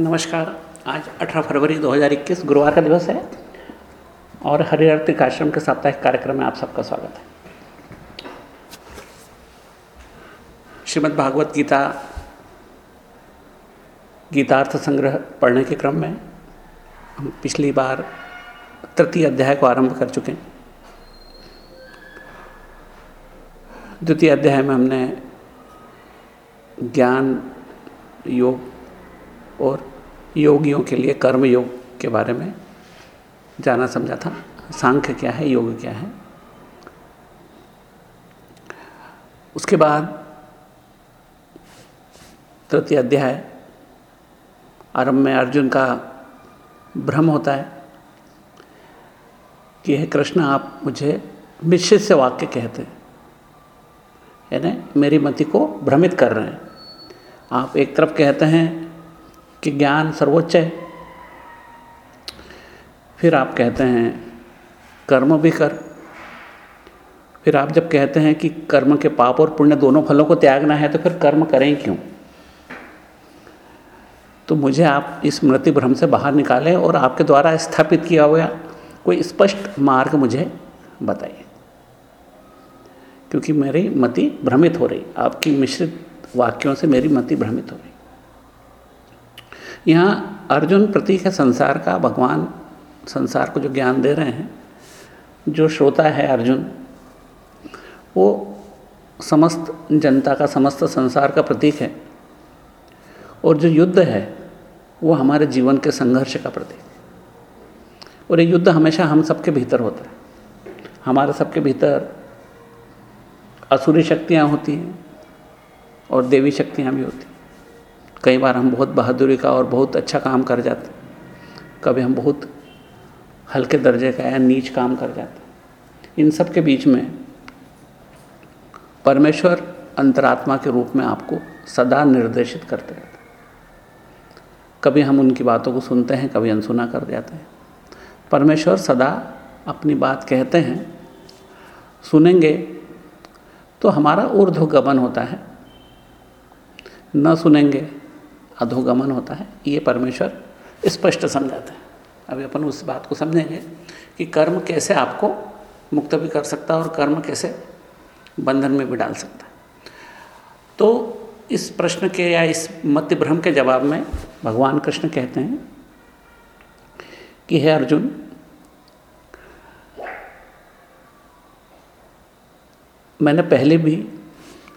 नमस्कार। आज 18 फरवरी 2021 गुरुवार का दिवस है और हरिहर आश्रम के साप्ताहिक कार्यक्रम में आप सबका स्वागत है। श्रीमद् भागवत गीता, गीतार्थ संग्रह पढ़ने के क्रम में हम पिछली बार तृतीय अध्याय को आरंभ कर चुके हैं। द्वितीय अध्याय में हमने ज्ञान, योग और योगियों के लिए कर्म योग के बारे में जाना समझा था। सांख्य क्या है, योग क्या है? उसके बाद तृतीय अध्याय, आरंभ में अर्जुन का भ्रम होता है कि, हे कृष्ण, आप मुझे मिश्रित से वाक्य कहते हैं। यानी मेरी मति को भ्रमित कर रहे हैं। आप एक तरफ़ कहते हैं कि ज्ञान सर्वोच्च है। फिर आप कहते हैं, कर्म भी कर। फिर आप जब कहते हैं कि कर्म के पाप और पुण्य दोनों फलों को त्यागना है तो फिर कर्म करें क्यों? तो मुझे आप इस स्मृति भ्रम से बाहर निकालें और आपके द्वारा स्थापित किया हुआ कोई स्पष्ट मार्ग मुझे बताइए। क्योंकि मेरी मति भ्रमित हो रही। आपकी मिश्रित वाक्यों से मेरी मति भ्रमित हो रही। यहाँ अर्जुन प्रतीक है संसार का भगवान, संसार को जो ज्ञान दे रहे हैं, जो श्रोता है अर्जुन, वो समस्त जनता का, समस्त संसार का प्रतीक है। और जो युद्ध है, वो हमारे जीवन के संघर्ष का प्रतीक है। और ये युद्ध हमेशा हम सबके भीतर होता है। हमारे सबके भीतर असुरी शक्तियाँ होती हैं और देवी शक्तियाँ भी होती कई बार हम बहुत बहादुरी का और बहुत अच्छा काम कर जाते कभी हम बहुत हल्के दर्जे का या नीच काम कर जाते इन सब के बीच में परमेश्वर अंतरात्मा के रूप में आपको सदा निर्देशित करते रहते कभी हम उनकी बातों को सुनते हैं, कभी अनसुना कर जाते हैं। परमेश्वर सदा अपनी बात कहते हैं, सुनेंगे तो हमारा ऊर्ध्वगमन होता है। न सुनेंगे अधोगमन होता है, ये परमेश्वर स्पष्ट समझाते हैं। अभी अपन उस बात को समझेंगे कि कर्म कैसे आपको मुक्त भी कर सकता है और कर्म कैसे बंधन में भी डाल सकता है। तो इस प्रश्न के या इस मध्य भ्रम के जवाब में भगवान कृष्ण कहते हैं कि, हे अर्जुन, मैंने पहले भी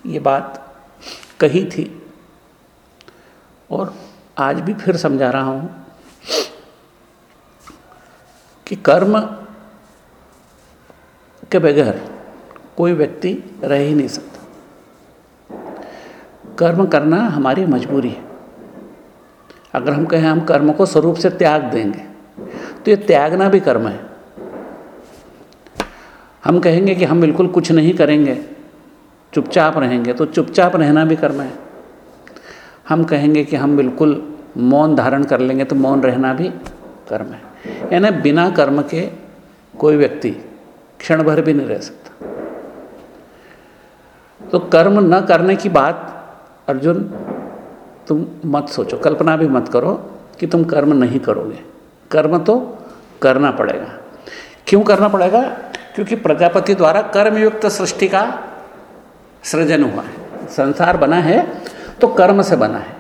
ये बात कही थी और आज भी फिर समझा रहा हूँ कि कर्म के बगैर कोई व्यक्ति रह ही नहीं सकता। कर्म करना हमारी मजबूरी है। अगर हम कहें हम कर्म को स्वरूप से त्याग देंगे तो ये त्यागना भी कर्म है। हम कहेंगे कि हम बिल्कुल कुछ नहीं करेंगे, चुपचाप रहेंगे तो चुपचाप रहना भी कर्म है। हम कहेंगे कि हम बिल्कुल मौन धारण कर लेंगे तो मौन रहना भी कर्म है। यानी बिना कर्म के कोई व्यक्ति क्षण भर भी नहीं रह सकता। तो कर्म न करने की बात, अर्जुन, तुम मत सोचो, कल्पना भी मत करो कि तुम कर्म नहीं करोगे। कर्म तो करना पड़ेगा। क्यों करना पड़ेगा? क्योंकि प्रजापति द्वारा कर्मयुक्त सृष्टि का सृजन हुआ है। संसार बना है तो कर्म से बना है।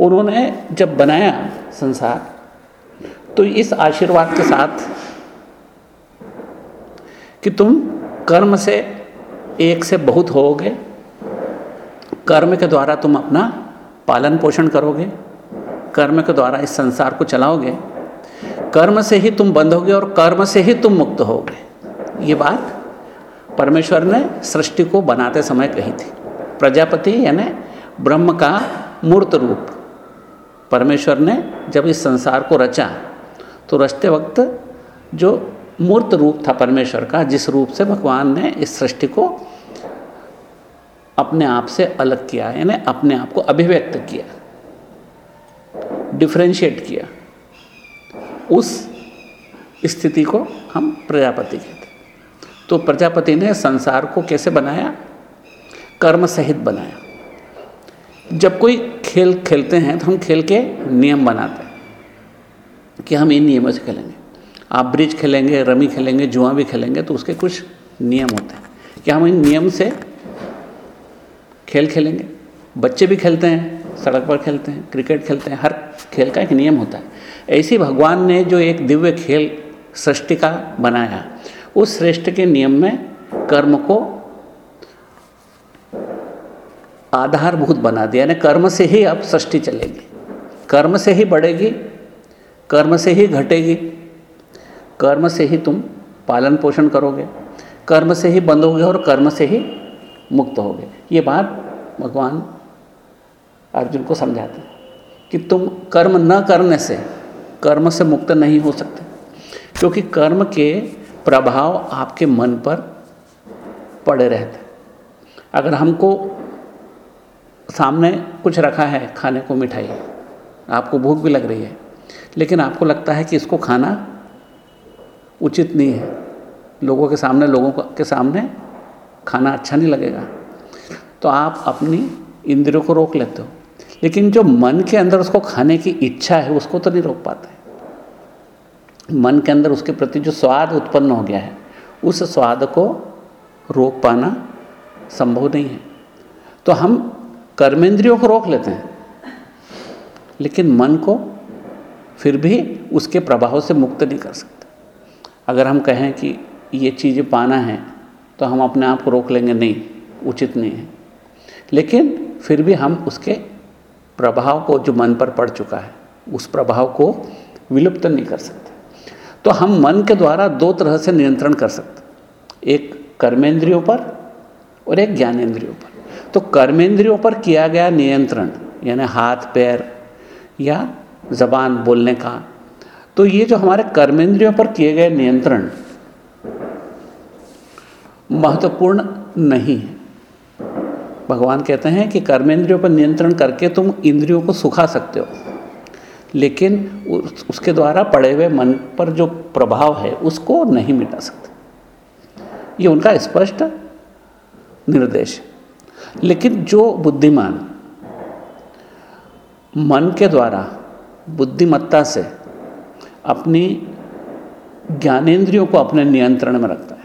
उन्होंने जब बनाया संसार तो इस आशीर्वाद के साथ कि तुम कर्म से एक से बहुत होोगे, कर्म के द्वारा तुम अपना पालन पोषण करोगे, कर्म के द्वारा इस संसार को चलाओगे, कर्म से ही तुम बंधोगे और कर्म से ही तुम मुक्त होगे। ये बात परमेश्वर ने सृष्टि को बनाते समय कही थी। प्रजापति यानी ब्रह्म का मूर्त रूप। परमेश्वर ने जब इस संसार को रचा तो रचते वक्त जो मूर्त रूप था परमेश्वर का, जिस रूप से भगवान ने इस सृष्टि को अपने आप से अलग किया, यानी अपने आप को अभिव्यक्त किया डिफ्रेंशिएट किया, उस स्थिति को हम प्रजापति कहते तो प्रजापति ने संसार को कैसे बनाया? कर्म सहित बनाया। जब कोई खेल खेलते हैं तो हम खेल के नियम बनाते हैं कि हम इन नियमों से खेलेंगे। आप ब्रिज खेलेंगे, रमी खेलेंगे, जुआ भी खेलेंगे तो उसके कुछ नियम होते हैं। कि हम इन नियम से खेल खेलेंगे। बच्चे भी खेलते हैं, सड़क पर खेलते हैं, क्रिकेट खेलते हैं, हर खेल का एक नियम होता है। ऐसे भगवान ने जो एक दिव्य खेल सृष्टि का बनाया, उस श्रेष्ठ के नियम में कर्म को आधारभूत बना दिया, यानी कर्म से ही अब सृष्टि चलेगी। कर्म से ही बढ़ेगी, कर्म से ही घटेगी, कर्म से ही तुम पालन पोषण करोगे, कर्म से ही बंद बंधोगे और कर्म से ही मुक्त होगे। ये बात भगवान अर्जुन को समझाते हैं कि तुम कर्म न करने से, कर्म से मुक्त नहीं हो सकते, क्योंकि कर्म के प्रभाव आपके मन पर पड़े रहते अगर हमको सामने कुछ रखा है खाने को मिठाई। आपको भूख भी लग रही है। लेकिन आपको लगता है कि इसको खाना उचित नहीं है। लोगों के सामने, लोगों के सामने खाना अच्छा नहीं लगेगा। तो आप अपनी इंद्रियों को रोक लेते हो। लेकिन जो मन के अंदर उसको खाने की इच्छा है, उसको तो नहीं रोक पाते। मन के अंदर उसके प्रति जो स्वाद उत्पन्न हो गया है, उस स्वाद को रोक पाना संभव नहीं है। तो हम कर्मेंद्रियों को रोक लेते हैं। लेकिन मन को फिर भी उसके प्रभाव से मुक्त नहीं कर सकते। अगर हम कहें कि ये चीज़ें पाना है तो हम अपने आप को रोक लेंगे, नहीं, उचित नहीं है। लेकिन फिर भी हम उसके प्रभाव को, जो मन पर पड़ चुका है, उस प्रभाव को विलुप्त नहीं कर सकते। तो हम मन के द्वारा दो तरह से नियंत्रण कर सकते एक कर्मेंद्रियों पर और एक ज्ञानेन्द्रियों पर। तो कर्मेंद्रियों पर किया गया नियंत्रण यानी हाथ पैर या जबान बोलने का तो ये जो हमारे कर्मेंद्रियों पर किए गए नियंत्रण महत्वपूर्ण नहीं है। भगवान कहते हैं कि कर्मेंद्रियों पर नियंत्रण करके तुम इंद्रियों को सुखा सकते हो लेकिन उस, उसके द्वारा पड़े हुए मन पर जो प्रभाव है उसको नहीं मिटा सकते। ये उनका स्पष्ट निर्देश है। लेकिन जो बुद्धिमान मन के द्वारा, बुद्धिमत्ता से अपनी ज्ञानेन्द्रियों को अपने नियंत्रण में रखता है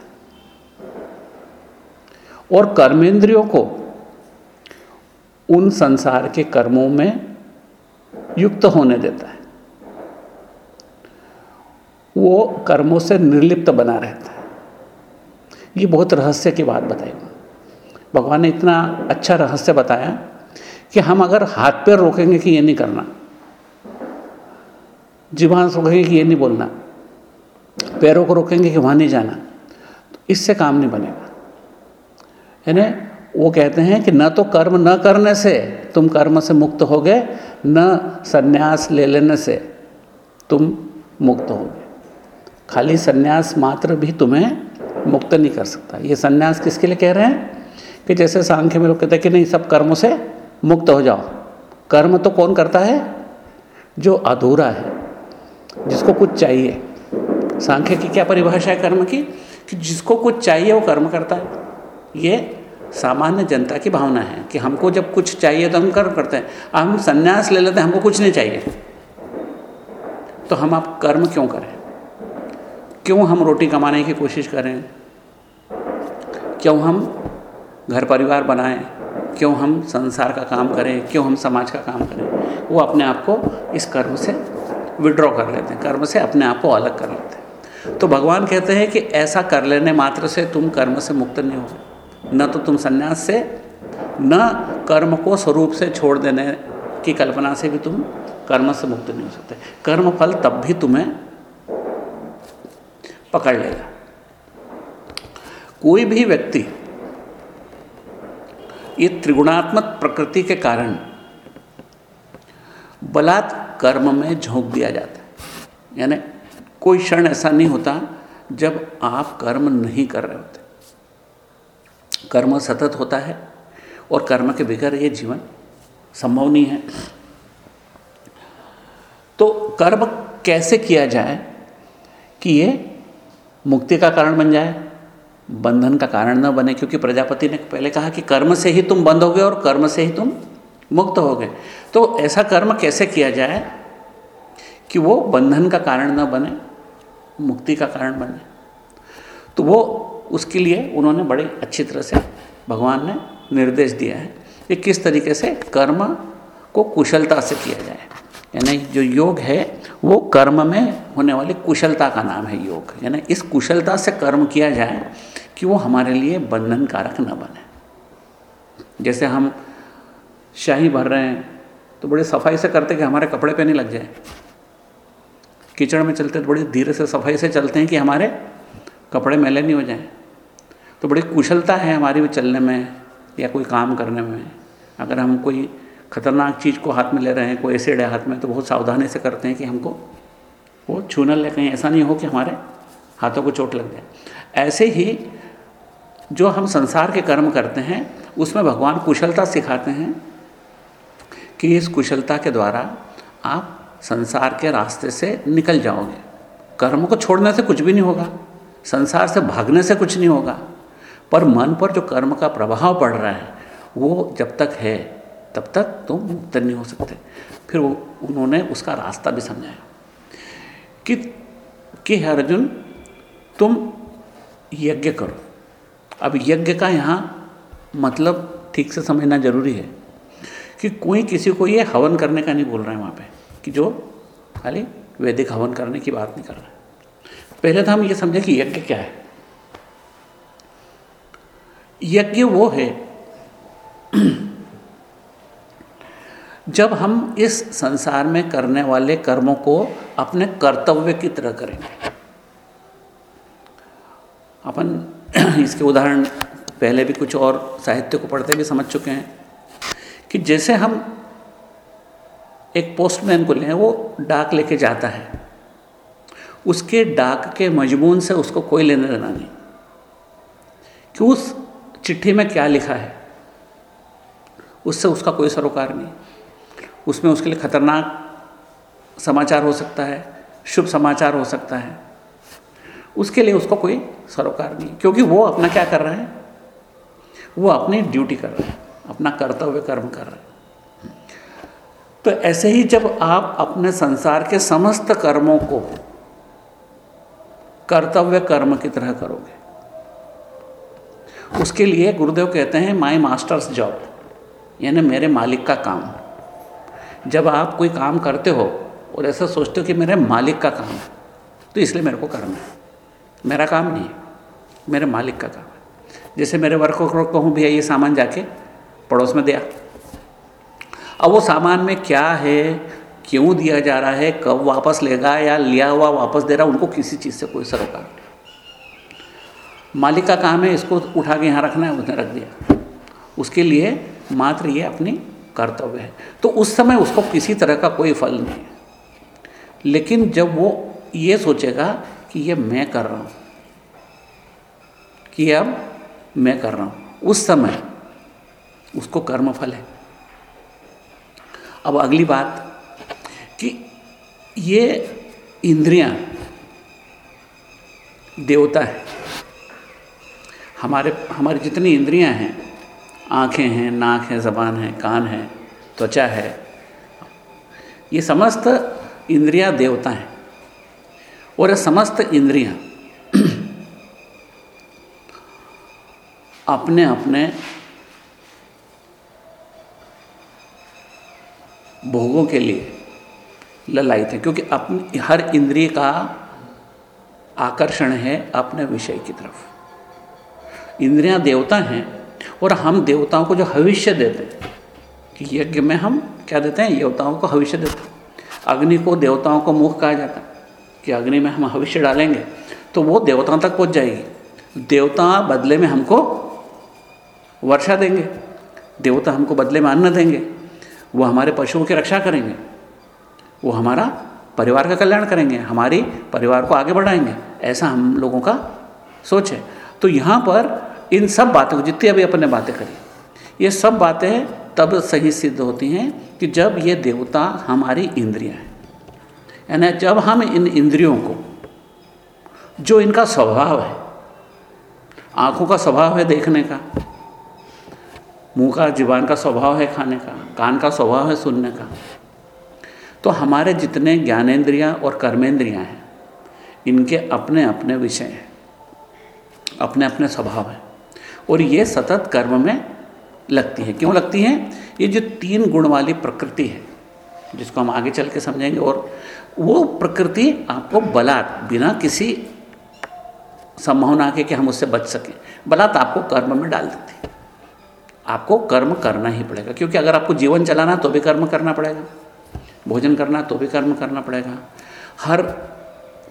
और कर्मेंद्रियों को उन संसार के कर्मों में युक्त होने देता है। वो कर्मों से निर्लिप्त बना रहता है। ये बहुत रहस्य की बात बताई। भगवान ने इतना अच्छा रहस्य बताया कि हम अगर हाथ पैर रोकेंगे कि ये नहीं करना जीवान रोकेंगे कि ये नहीं बोलना, पैरों को रोकेंगे कि वहाँ नहीं जाना तो इससे काम नहीं बनेगा। यानी वो कहते हैं कि न तो कर्म न करने से तुम कर्म से मुक्त हो गए, न संन्यास ले लेने से तुम मुक्त हो गए। खाली संन्यास मात्र भी तुम्हें मुक्त नहीं कर सकता। ये संन्यास किसके लिए कह रहे हैं? कि जैसे सांख्य में लोग कहते हैं कि नहीं, सब कर्म से मुक्त हो जाओ। कर्म तो कौन करता है? जो अधूरा है, जिसको कुछ चाहिए। सांख्य की क्या परिभाषा है कर्म की? कि जिसको कुछ चाहिए, वो कर्म करता है। ये सामान्य जनता की भावना है कि हमको जब कुछ चाहिए तो हम कर्म करते हैं। हम संन्यास ले लेते हैं, हमको कुछ नहीं चाहिए। तो हम आप कर्म क्यों करें? क्यों हम रोटी कमाने की कोशिश करें? क्यों हम घर परिवार बनाएँ। क्यों हम संसार का काम करें? क्यों हम समाज का काम करें? वो अपने आप को इस कर्म से विड्रॉ कर लेते हैं। कर्म से अपने आप को अलग कर लेते हैं। तो भगवान कहते हैं कि ऐसा कर लेने मात्र से तुम कर्म से मुक्त नहीं हो। न तो तुम संन्यास से, न कर्म को स्वरूप से छोड़ देने की कल्पना से भी तुम कर्म से मुक्त नहीं हो सकते। कर्म फल तब भी तुम्हें पकड़ लेगा। कोई भी व्यक्ति ये त्रिगुणात्मक प्रकृति के कारण बलात् कर्म में झोंक दिया जाता है। यानी कोई क्षण ऐसा नहीं होता जब आप कर्म नहीं कर रहे होते। कर्म सतत होता है और कर्म के बगैर ये जीवन संभव नहीं है। तो कर्म कैसे किया जाए कि ये मुक्ति का कारण बन जाए? बंधन का कारण न बने, क्योंकि प्रजापति ने पहले कहा कि कर्म से ही तुम बंधोगे और कर्म से ही तुम मुक्त हो गए तो ऐसा कर्म कैसे किया जाए कि वो बंधन का कारण न बने, मुक्ति का कारण बने? तो वो, उसके लिए उन्होंने बड़ी अच्छी तरह से भगवान ने निर्देश दिया है कि किस तरीके से कर्म को कुशलता से किया जाए। यानी जो योग है, वो कर्म में होने वाली कुशलता का नाम है योग। यानी इस कुशलता से कर्म किया जाए कि वो हमारे लिए बंधन कारक न बने। जैसे हम शाही भर रहे हैं तो बड़े सफ़ाई से करते कि हमारे कपड़े पे नहीं लग जाए। कीचड़ में चलते तो बड़े धीरे से सफ़ाई से चलते हैं कि हमारे कपड़े मैले नहीं हो जाएँ। तो बड़ी कुशलता है हमारी भी चलने में या कोई काम करने में। अगर हम कोई खतरनाक चीज़ को हाथ में ले रहे हैं, कोई एसिड है हाथ में तो बहुत सावधानी से करते हैं कि हमको वो छूना ले कहीं ऐसा नहीं हो कि हमारे हाथों को चोट लग जाए। ऐसे ही जो हम संसार के कर्म करते हैं, उसमें भगवान कुशलता सिखाते हैं कि इस कुशलता के द्वारा आप संसार के रास्ते से निकल जाओगे। कर्म को छोड़ने से कुछ भी नहीं होगा, संसार से भागने से कुछ नहीं होगा। पर मन पर जो कर्म का प्रभाव पड़ रहा है, वो जब तक है, तब तक तुम मुक्त नहीं हो सकते। फिर वो, उन्होंने उसका रास्ता भी समझाया कि कि अर्जुन, तुम यज्ञ करो। अब यज्ञ का यहाँ मतलब ठीक से समझना ज़रूरी है कि कोई किसी को ये हवन करने का नहीं बोल रहा है वहाँ पे, कि जो खाली वैदिक हवन करने की बात नहीं कर रहा पहले तो हम ये समझें कि यज्ञ क्या है। यज्ञ वो है, जब हम इस संसार में करने वाले कर्मों को अपने कर्तव्य की तरह करेंगे। अपन इसके उदाहरण पहले भी कुछ और साहित्य को पढ़ते भी समझ चुके हैं कि जैसे हम एक पोस्टमैन को लें, वो डाक लेके जाता है। उसके डाक के मजमून से उसको कोई लेने देना नहीं। कि उस चिट्ठी में क्या लिखा है, उससे उसका कोई सरोकार नहीं। उसमें उसके लिए खतरनाक समाचार हो सकता है, शुभ समाचार हो सकता है। उसके लिए उसको कोई सरोकार नहीं क्योंकि वो अपना क्या कर रहा है? वो अपनी ड्यूटी कर रहा है, अपना कर्तव्य कर्म कर रहा है। तो ऐसे ही जब आप अपने संसार के समस्त कर्मों को कर्तव्य कर्म की तरह करोगे, उसके लिए गुरुदेव कहते हैं माई मास्टर्स जॉब यानी मेरे मालिक का काम। जब आप कोई काम करते हो और ऐसा सोचते हो कि मेरे मालिक का काम है तो इसलिए मेरे को करना है। मेरा काम नहीं है, मेरे मालिक का काम है। जैसे मेरे वर्कर को कहूँ, भैया, ये सामान जाके पड़ोस में दिया अब वो सामान में क्या है, क्यों दिया जा रहा है, कब वापस लेगा या लिया हुआ वापस दे रहा, उनको किसी चीज़ से कोई सरोकार नहीं। मालिक का काम है इसको उठा के यहाँ रखना है, उसने रख दिया। उसके लिए मात्र ये अपनी कर्तव्य है। तो उस समय उसको किसी तरह का कोई फल नहीं है। लेकिन जब वो ये सोचेगा कि ये मैं कर रहा हूँ, कि अब मैं कर रहा हूँ। उस समय उसको कर्म फल है। अब अगली बात कि ये इंद्रियाँ देवता है। हमारे, हमारी जितनी इंद्रियाँ हैं, आँखें हैं, नाक है, ज़बान है, कान है, त्वचा है, ये समस्त इंद्रियाँ देवता हैं। और समस्त इंद्रियाँ अपने अपने भोगों के लिए ललायित है क्योंकि अपनी हर इंद्रिय का आकर्षण है अपने विषय की तरफ़। इंद्रियाँ देवता हैं और हम देवताओं को जो भविष्य देते हैं यज्ञ में हम क्या देते हैं? देवताओं को भविष्य देते अग्नि को देवताओं को मुख कहा जाता है। कि अग्नि में हम भविष्य डालेंगे तो वो देवताओं तक पहुँच जाएगी। देवता बदले में हमको वर्षा देंगे, देवता हमको बदले में अन्न देंगे, वो हमारे पशुओं की रक्षा करेंगे, वो हमारा परिवार का कल्याण करेंगे, हमारी परिवार को आगे बढ़ाएँगे, ऐसा हम लोगों का सोच है। तो यहाँ पर इन सब बातों को, जितनी अभी अपन ने बातें करी, ये सब बातें तब सही सिद्ध होती हैं कि जब ये देवता हमारी इंद्रियाँ हैं। यानी जब हम इन इंद्रियों को, जो इनका स्वभाव है, आँखों का स्वभाव है देखने का, मुँह का जीवान का स्वभाव है खाने का, कान का स्वभाव है सुनने का तो हमारे जितने ज्ञानेंद्रियाँ और कर्मेंद्रियाँ हैं, इनके अपने अपने विषय हैं अपने अपने स्वभाव हैं, और ये सतत कर्म में लगती है। क्यों लगती हैं? ये जो तीन गुण वाली प्रकृति है, जिसको हम आगे चल के समझेंगे, और वो प्रकृति आपको बलात् बिना किसी संभावना के कि हम उससे बच सकें। बलात् आपको कर्म में डाल देती है। आपको कर्म करना ही पड़ेगा, क्योंकि अगर आपको जीवन चलाना तो भी कर्म करना पड़ेगा। भोजन करना तो भी कर्म करना पड़ेगा। हर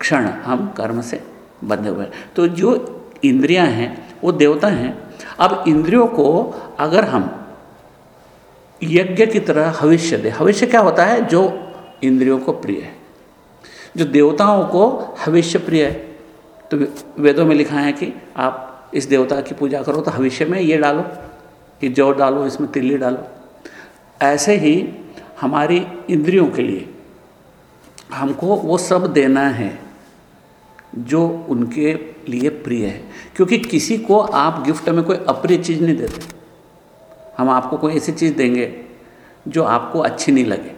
क्षण हम कर्म से बंधे हुए हैं। तो जो इंद्रियाँ हैं, वो देवता हैं। अब इंद्रियों को अगर हम यज्ञ की तरह हविष्य दे, हविष्य क्या होता है? जो इंद्रियों को प्रिय है। जो देवताओं को हविष्य प्रिय है। तो वेदों में लिखा है कि आप इस देवता की पूजा करो तो भविष्य में ये डालो कि जौ डालो, इसमें तिल्ली डालो। ऐसे ही हमारी इंद्रियों के लिए हमको वो सब देना है जो उनके लिए प्रिय है। क्योंकि किसी को आप गिफ्ट में कोई अप्रिय चीज़ नहीं देते। हम आपको कोई ऐसी चीज़ देंगे जो आपको अच्छी नहीं लगे।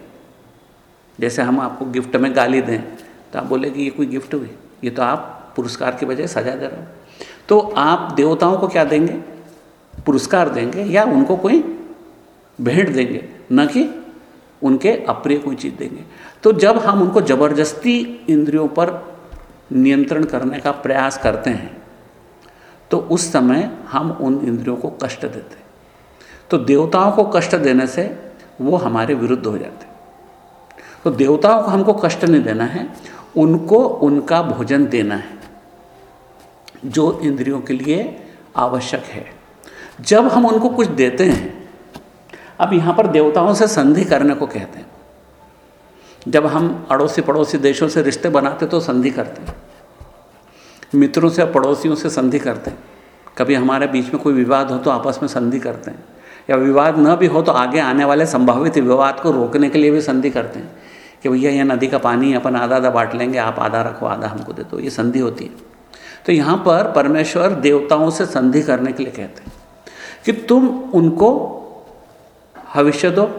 जैसे हम आपको गिफ्ट में गाली दें तो आप बोले कि ये कोई गिफ्ट हुई ये तो आप पुरस्कार की बजाय सजा दे रहे हो। तो आप देवताओं को क्या देंगे? पुरस्कार देंगे या उनको कोई भेंट देंगे? न कि उनके अप्रिय कोई चीज़ देंगे। तो जब हम उनको ज़बरदस्ती इंद्रियों पर नियंत्रण करने का प्रयास करते हैं तो उस समय हम उन इंद्रियों को कष्ट देते हैं। तो देवताओं को कष्ट देने से वो हमारे विरुद्ध हो जाते तो देवताओं को हमको कष्ट नहीं देना है उनको उनका भोजन देना है, जो इंद्रियों के लिए आवश्यक है। जब हम उनको कुछ देते हैं, अब यहाँ पर देवताओं से संधि करने को कहते हैं। जब हम अड़ोसी पड़ोसी देशों से रिश्ते बनाते तो संधि करते हैं। मित्रों से, पड़ोसियों से संधि करते हैं। कभी हमारे बीच में कोई विवाद हो तो आपस में संधि करते हैं। या विवाद न भी हो तो आगे आने वाले संभावित विवाद को रोकने के लिए भी संधि करते हैं। कि भैया यह नदी का पानी अपन आधा आधा बांट लेंगे, आप आधा रखो, आधा हमको दे दो। ये संधि होती है। तो यहाँ पर परमेश्वर देवताओं से संधि करने के लिए कहते हैं कि तुम उनको भविष्य दो,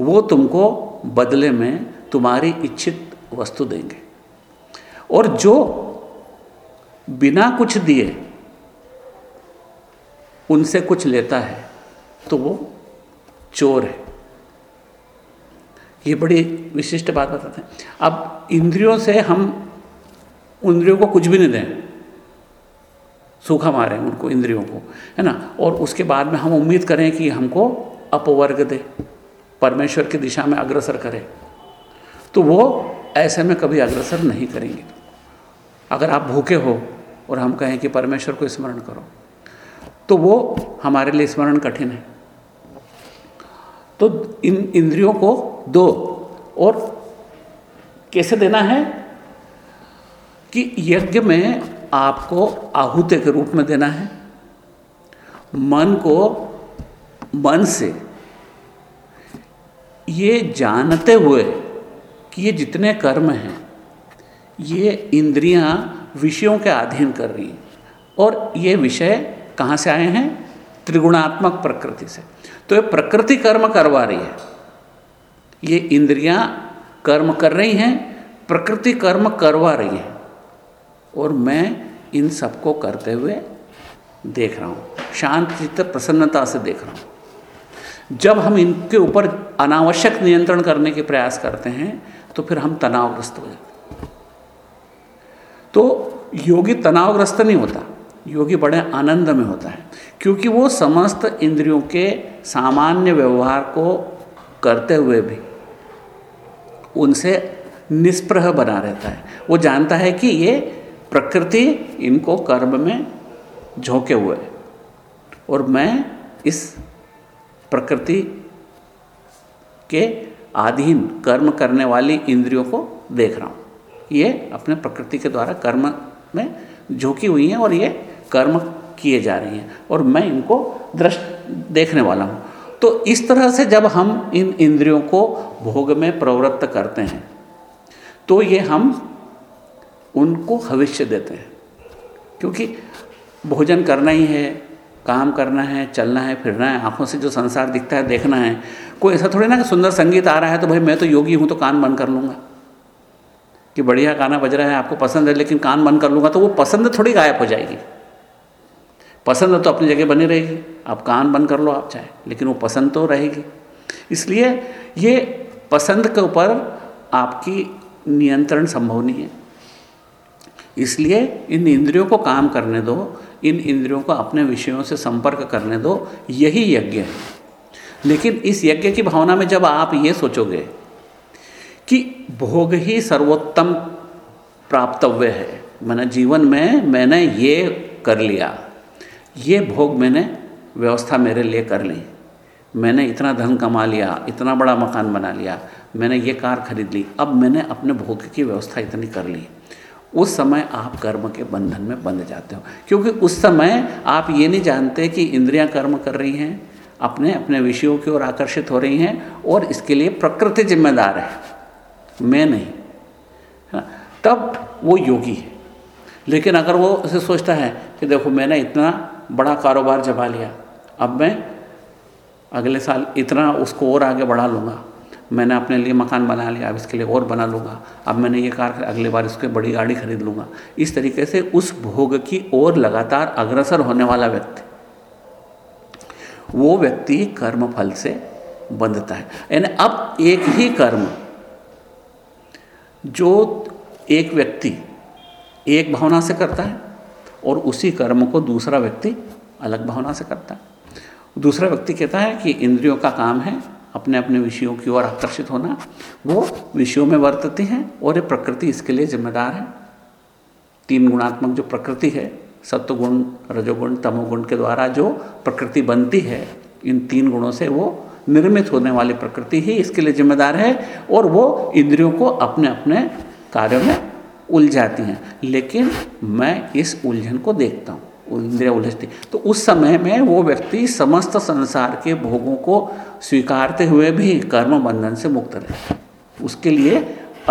वो तुमको बदले में तुम्हारी इच्छित वस्तु देंगे। और जो बिना कुछ दिए उनसे कुछ लेता है तो वो चोर है। ये बड़ी विशिष्ट बात बताते हैं। अब इंद्रियों से हम इंद्रियों को कुछ भी नहीं दें। सूखा मारें उनको इंद्रियों को, है ना? और उसके बाद में हम उम्मीद करें कि हमको अपवर्ग दे, परमेश्वर की दिशा में अग्रसर करें। तो वो ऐसे में कभी अग्रसर नहीं करेंगे। अगर आप भूखे हो और हम कहें कि परमेश्वर को स्मरण करो तो वो हमारे लिए स्मरण कठिन है। तो इन इंद्रियों को दो। और कैसे देना है? कि यज्ञ में आपको आहुति के रूप में देना है। मन को मन से। ये जानते हुए कि ये जितने कर्म हैं, ये इंद्रियाँ विषयों के अधीन कर रही हैं। और ये विषय कहाँ से आए हैं? त्रिगुणात्मक प्रकृति से। तो ये प्रकृति कर्म करवा रही है। ये इंद्रियाँ कर्म कर रही हैं, प्रकृति कर्म करवा रही है। और मैं इन सबको करते हुए देख रहा हूँ शांत चित्त प्रसन्नता से देख रहा हूँ। जब हम इनके ऊपर अनावश्यक नियंत्रण करने के प्रयास करते हैं तो फिर हम तनावग्रस्त हो जाते हैं। तो योगी तनावग्रस्त नहीं होता। योगी बड़े आनंद में होता है, क्योंकि वो समस्त इंद्रियों के सामान्य व्यवहार को करते हुए भी उनसे निष्प्रह बना रहता है। वो जानता है कि ये प्रकृति इनको कर्म में झोंके हुए है और मैं इस प्रकृति के अधीन कर्म करने वाली इंद्रियों को देख रहा हूँ। ये अपने प्रकृति के द्वारा कर्म में झोंकी हुई हैं और ये कर्म किए जा रही हैं और मैं इनको दृष्ट देखने वाला हूँ। तो इस तरह से जब हम इन इंद्रियों को भोग में प्रवृत्त करते हैं तो ये हम उनको भविष्य देते हैं। क्योंकि भोजन करना ही है, काम करना है, चलना है, फिरना है, आँखों से जो संसार दिखता है, देखना है। कोई ऐसा थोड़ी ना कि सुंदर संगीत आ रहा है तो भाई मैं तो योगी हूँ तो कान बंद कर लूँगा। कि बढ़िया गाना बज रहा है, आपको पसंद है, लेकिन कान बंद कर लूँगा तो वो पसंद थोड़ी गायब हो जाएगी। पसंद तो अपनी जगह बनी रहेगी। आप कान बंद कर लो आप चाहे, लेकिन वो पसंद तो रहेगी। इसलिए ये पसंद के ऊपर आपकी नियंत्रण संभव नहीं है। इसलिए इन इंद्रियों को काम करने दो, इन इंद्रियों को अपने विषयों से संपर्क करने दो, यही यज्ञ है। लेकिन इस यज्ञ की भावना में जब आप ये सोचोगे कि भोग ही सर्वोत्तम प्राप्तव्य है, मैंने जीवन में मैंने ये कर लिया ये भोग मैंने व्यवस्था मेरे लिए कर ली। मैंने इतना धन कमा लिया, इतना बड़ा मकान बना लिया, मैंने ये कार खरीद ली, अब मैंने अपने भोग की व्यवस्था इतनी कर ली। उस समय आप कर्म के बंधन में बंध जाते हो, क्योंकि उस समय आप ये नहीं जानते कि इंद्रियाँ कर्म कर रही हैं, अपने अपने विषयों की ओर आकर्षित हो रही हैं और इसके लिए प्रकृति जिम्मेदार है। मैं नहीं, है तब वो योगी है। लेकिन अगर वो उसे सोचता है कि देखो मैंने इतना बड़ा कारोबार जमा लिया। अब मैं अगले साल इतना उसको और आगे बढ़ा लूँगा। मैंने अपने लिए मकान बना लिया, अब इसके लिए और बना लूँगा। अब मैंने ये कार अगली बार इसके बड़ी गाड़ी खरीद लूँगा। इस तरीके से उस भोग की ओर लगातार अग्रसर होने वाला व्यक्ति, वो व्यक्ति कर्म फल से बंधता है। यानी अब एक ही कर्म, जो एक व्यक्ति एक भावना से करता है और उसी कर्म को दूसरा व्यक्ति अलग भावना से करता है। दूसरा व्यक्ति कहता है कि इंद्रियों का काम है अपने अपने विषयों की ओर आकर्षित होना। वो विषयों में वर्तती हैं और ये प्रकृति इसके लिए जिम्मेदार है। तीन गुणात्मक जो प्रकृति है, सत्वगुण, रजोगुण, तमोगुण के द्वारा जो प्रकृति बनती है, इन तीन गुणों से वो निर्मित होने वाली प्रकृति ही इसके लिए जिम्मेदार है और वो इंद्रियों को अपने अपने कार्यों में उलझाती हैं। लेकिन मैं इस उलझन को देखता हूँ, इंद्रिया उलझती। तो उस समय में वो व्यक्ति समस्त संसार के भोगों को स्वीकारते हुए भी कर्म बंधन से मुक्त रहे। उसके लिए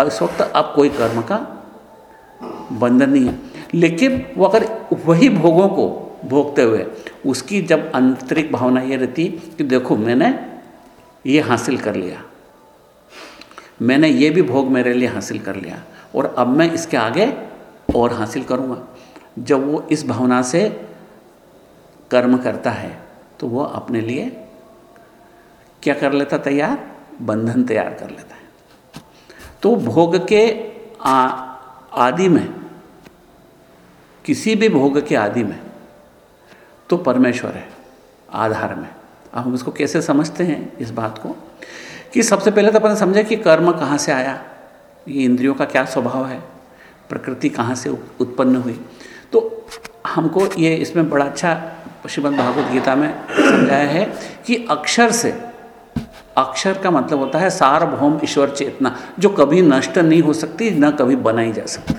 इस वक्त अब कोई कर्म का बंधन नहीं है। लेकिन वो अगर वही भोगों को भोगते हुए, उसकी जब आंतरिक भावना ये रहती कि देखो मैंने ये हासिल कर लिया। मैंने ये भी भोग मेरे लिए हासिल कर लिया। और अब मैं इसके आगे और हासिल करूँगा। जब वो इस भावना से कर्म करता है तो वो अपने लिए क्या कर लेता तैयार? बंधन तैयार कर लेता है। तो भोग के आदि में, किसी भी भोग के आदि में तो परमेश्वर है, आधार में। अब हम इसको कैसे समझते हैं इस बात को? कि सबसे पहले तो अपन समझे कि कर्म कहाँ से आया? ये इंद्रियों का क्या स्वभाव है? प्रकृति कहाँ से उत्पन्न हुई? तो हमको ये इसमें बड़ा अच्छा श्रीमद भागवत गीता में समझाया है कि अक्षर से, अक्षर का मतलब होता है सार्वभौम ईश्वर चेतना, जो कभी नष्ट नहीं हो सकती, न कभी बनाई जा सकती।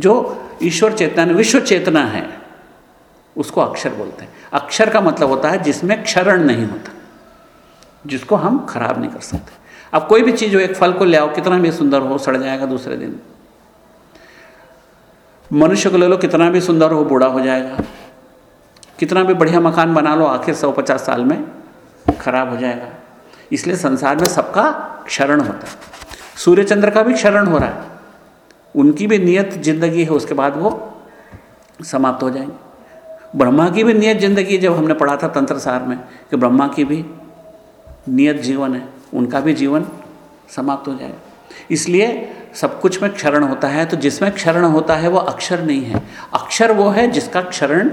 जो ईश्वर चेतना विश्व चेतना है, उसको अक्षर बोलते हैं। अक्षर का मतलब होता है जिसमें क्षरण नहीं होता, जिसको हम खराब नहीं कर सकते। अब कोई भी चीज़ हो, एक फल को ले आओ, कितना भी सुंदर हो, सड़ जाएगा दूसरे दिन। मनुष्य को ले लो, कितना भी सुंदर हो, बूढ़ा हो जाएगा। कितना भी बढ़िया मकान बना लो, आखिर सौ पचास साल में खराब हो जाएगा। इसलिए संसार में सबका क्षरण होता है। सूर्य चंद्र का भी क्षरण हो रहा है। उनकी भी नियत ज़िंदगी है, उसके बाद वो समाप्त हो जाएँगे। ब्रह्मा की भी नियत ज़िंदगी जब हमने पढ़ा था तंत्र सार में, कि ब्रह्मा की भी नियत जीवन है। उनका भी जीवन समाप्त हो जाएगा इसलिए सब कुछ में क्षरण होता है तो जिसमें क्षरण होता है वो अक्षर नहीं है। अक्षर वो है जिसका क्षरण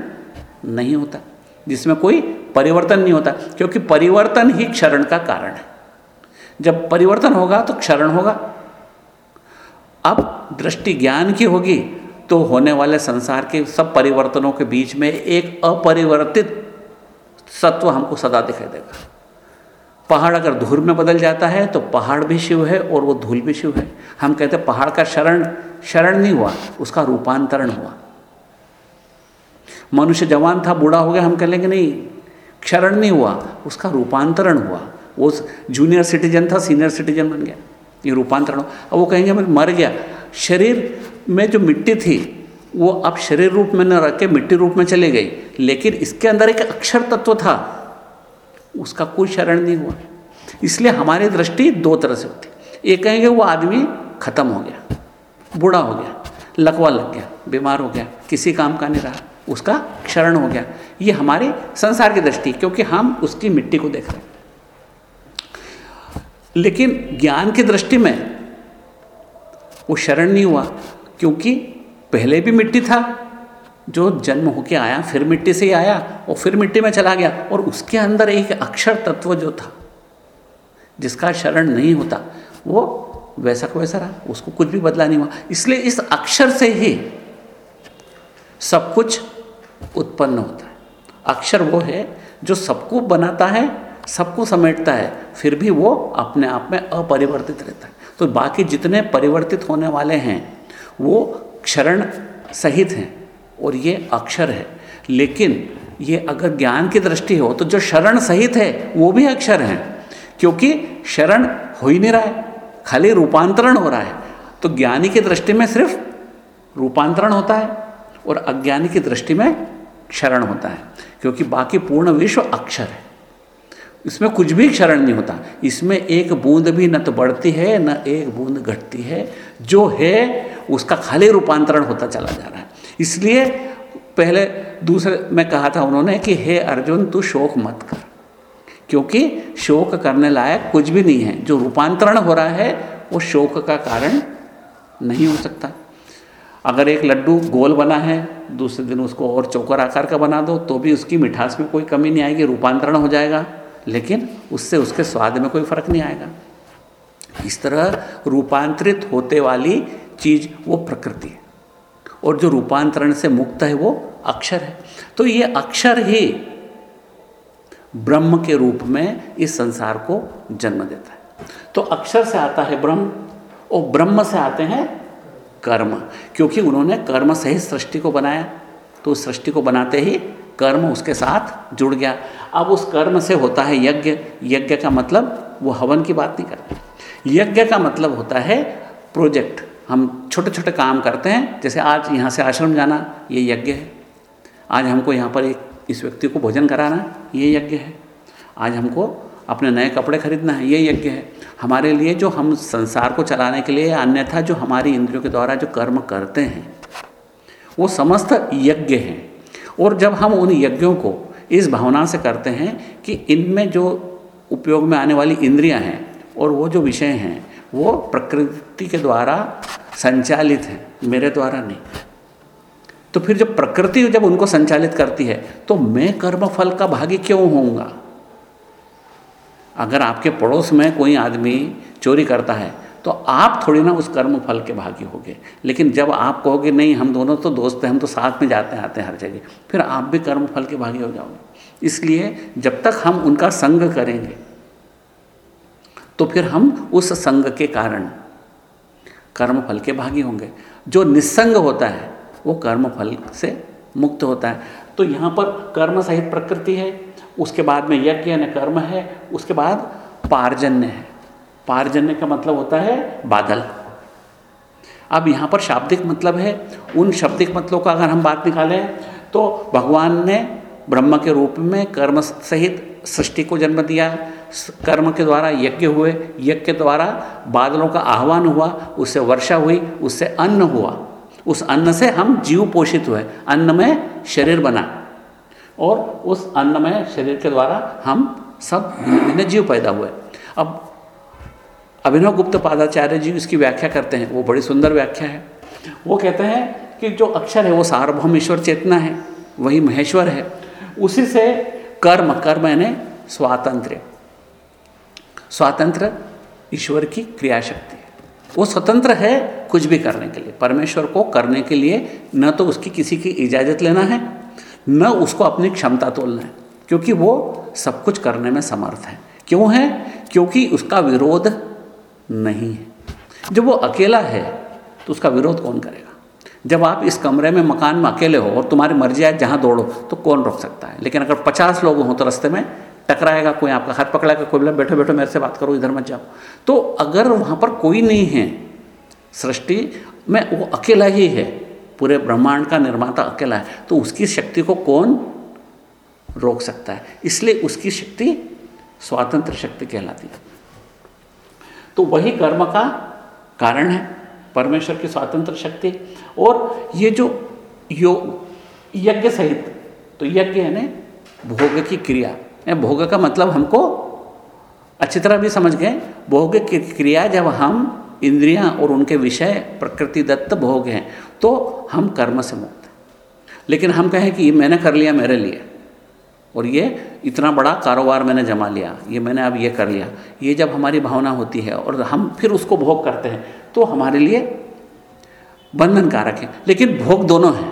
नहीं होता, जिसमें कोई परिवर्तन नहीं होता, क्योंकि परिवर्तन ही क्षरण का कारण है। जब परिवर्तन होगा तो क्षरण होगा। अब दृष्टि ज्ञान की होगी तो होने वाले संसार के सब परिवर्तनों के बीच में एक अपरिवर्तित सत्व हमको सदा दिखाई देगा। पहाड़ अगर धूल में बदल जाता है तो पहाड़ भी शिव है और वो धूल भी शिव है। हम कहते हैं पहाड़ का शरण शरण नहीं हुआ, उसका रूपांतरण हुआ। मनुष्य जवान था, बूढ़ा हो गया, हम कह लेंगे नहीं, क्षरण नहीं हुआ, उसका रूपांतरण हुआ। वो जूनियर सिटीजन था, सीनियर सिटीजन बन गया, ये रूपांतरण अब वो कहेंगे, मैं मर गया। शरीर में जो मिट्टी थी, वो अब शरीर रूप में न रख के मिट्टी रूप में चली गई। लेकिन इसके अंदर एक अक्षर तत्व था उसका कोई शरण नहीं हुआ। इसलिए हमारी दृष्टि दो तरह से होती एक कहेंगे वो आदमी खत्म हो गया, बूढ़ा हो गया, लकवा लग गया, बीमार हो गया, किसी काम का नहीं रहा, उसका क्षरण हो गया। ये हमारे संसार की दृष्टि, क्योंकि हम उसकी मिट्टी को देख रहे हैं। लेकिन ज्ञान की दृष्टि में वो शरण नहीं हुआ, क्योंकि पहले भी मिट्टी था जो जन्म होके आया, फिर मिट्टी से ही आया और फिर मिट्टी में चला गया और उसके अंदर एक अक्षर तत्व जो था, जिसका शरण नहीं होता, वो वैसा को वैसा रहा, उसको कुछ भी बदला नहीं हुआ। इसलिए इस अक्षर से ही सब कुछ उत्पन्न होता है। अक्षर वो है जो सबको बनाता है, सबको समेटता है, फिर भी वो अपने आप में अपरिवर्तित रहता है। तो बाकी जितने परिवर्तित होने वाले हैं, वो क्षरण सहित हैं। और ये अक्षर है। लेकिन ये अगर ज्ञान की दृष्टि हो तो जो शरण सहित है, वो भी अक्षर हैं। क्योंकि शरण हो ही नहीं रहा है, खाली रूपांतरण हो रहा है। तो ज्ञानी की दृष्टि में सिर्फ़ रूपांतरण होता है और अज्ञानी की दृष्टि में क्षरण होता है। क्योंकि बाकी पूर्ण विश्व अक्षर है। इसमें कुछ भी क्षरण नहीं होता। इसमें एक बूंद भी न तो बढ़ती है, न एक बूंद घटती है। जो है, उसका खाली रूपांतरण होता चला जा रहा है। इसलिए पहले दूसरे, में कहा था उन्होंने कि, हे अर्जुन, तू शोक मत कर, क्योंकि शोक करने लायक कुछ भी नहीं है। जो रूपांतरण हो रहा है, वो शोक का कारण नहीं हो सकता। अगर एक लड्डू गोल बना है, दूसरे दिन उसको और चौकर आकार का बना दो तो भी उसकी मिठास में कोई कमी नहीं आएगी, रूपांतरण हो जाएगा। लेकिन उससे उसके स्वाद में कोई फ़र्क नहीं आएगा। इस तरह रूपांतरित होते वाली चीज़ वो प्रकृति है। और जो रूपांतरण से मुक्त है वो अक्षर है। तो ये अक्षर ही ब्रह्म के रूप में इस संसार को जन्म देता है। तो अक्षर से आता है ब्रह्म और ब्रह्म से आते हैं कर्म, क्योंकि उन्होंने कर्म सहित सृष्टि को बनाया। तो उस सृष्टि को बनाते ही कर्म उसके साथ जुड़ गया। अब उस कर्म से होता है यज्ञ। यज्ञ का मतलब वो हवन की बात नहीं करते यज्ञ का मतलब होता है प्रोजेक्ट। हम छोटे छोटे काम करते हैं, जैसे आज यहाँ से आश्रम जाना, ये यज्ञ है। आज हमको यहाँ पर एक, इस व्यक्ति को भोजन कराना, ये यज्ञ है। आज हमको अपने नए कपड़े खरीदना है, ये यज्ञ है। हमारे लिए जो हम संसार को चलाने के लिए, अन्यथा जो हमारी इंद्रियों के द्वारा जो कर्म करते हैं, वो समस्त यज्ञ हैं। और जब हम उन यज्ञों को इस भावना से करते हैं कि इनमें जो उपयोग में आने वाली इंद्रियाँ हैं और वो जो विषय हैं, वो प्रकृति के द्वारा संचालित हैं, मेरे द्वारा नहीं। तो फिर जब प्रकृति जब उनको संचालित करती है तो मैं कर्म फल का भागी क्यों होऊँगा? अगर आपके पड़ोस में कोई आदमी चोरी करता है तो आप थोड़ी ना उस कर्म फल के भागी होगे। लेकिन जब आप कहोगे, नहीं, हम दोनों तो दोस्त हैं, हम तो साथ में जाते हैं, आते हैं हर जगह, फिर आप भी कर्म फल के भागी हो जाओगे। इसलिए जब तक हम उनका संग करेंगे तो फिर हम उस संग के कारण कर्म फल के भागी होंगे। जो निस्संग होता है, वो कर्म फल से मुक्त होता है। तो यहाँ पर कर्म सहित प्रकृति है, उसके बाद में यज्ञ यानी कर्म है, उसके बाद पारजन्य है। पारजन्य का मतलब होता है बादल। अब यहाँ पर शाब्दिक मतलब है, उन शाब्दिक मतलों का अगर हम बात निकालें तो भगवान ने ब्रह्म के रूप में कर्म सहित सृष्टि को जन्म दिया कर्म के द्वारा, यज्ञ हुए। यज्ञ के द्वारा बादलों का आह्वान हुआ, उससे वर्षा हुई, उससे अन्न हुआ। उस अन्न से हम जीव पोषित हुए। अन्न में शरीर बना। और उस अन्न में शरीर के द्वारा हम सब भिन्न जीव पैदा हुए। अब अभिनव गुप्त पादाचार्य जी इसकी व्याख्या करते हैं। वो बड़ी सुंदर व्याख्या है। वो कहते हैं कि जो अक्षर है, वो सार्वभौम ईश्वर चेतना है, वही महेश्वर है। उसी से कर्म कर्म यानी स्वातंत्र स्वातंत्र ईश्वर की क्रिया शक्ति है। वो स्वतंत्र है कुछ भी करने के लिए। परमेश्वर को करने के लिए न तो उसकी किसी की इजाज़त लेना है, न उसको अपनी क्षमता तोलना है, क्योंकि वो सब कुछ करने में समर्थ है। क्यों है? क्योंकि उसका विरोध नहीं है। जब वो अकेला है तो उसका विरोध कौन करेगा? जब आप इस कमरे में, मकान में अकेले हो और तुम्हारी मर्ज़ी आए जहाँ दौड़ो तो कौन रोक सकता है? लेकिन अगर पचास लोग हों तो रास्ते में टकराएगा कोई आपका, हाथ पकड़ाएगा कोई, बोला, बैठो बैठो, मेरे से बात करो, इधर मत जाओ। तो अगर वहाँ पर कोई नहीं है, सृष्टि में वो अकेला ही है, पूरे ब्रह्मांड का निर्माता अकेला है तो उसकी शक्ति को कौन रोक सकता है? इसलिए उसकी शक्ति स्वातंत्र शक्ति कहलाती है। तो वही कर्म का कारण है, परमेश्वर की स्वतंत्र शक्ति। और ये जो योग यज्ञ सहित तो यज्ञ है ना भोग की क्रिया भोग का मतलब हमको अच्छी तरह भी समझ गए। भोग की क्रिया जब हम इंद्रियाँ और उनके विषय, प्रकृति, दत्त भोग हैं तो हम कर्म से मुक्त हैं। लेकिन हम कहें कि मैंने कर लिया, मेरे लिए। और ये इतना बड़ा कारोबार मैंने जमा लिया, ये मैंने अब ये कर लिया। ये जब हमारी भावना होती है और हम फिर उसको भोग करते हैं तो हमारे लिए बंधन कारक है। लेकिन भोग दोनों हैं।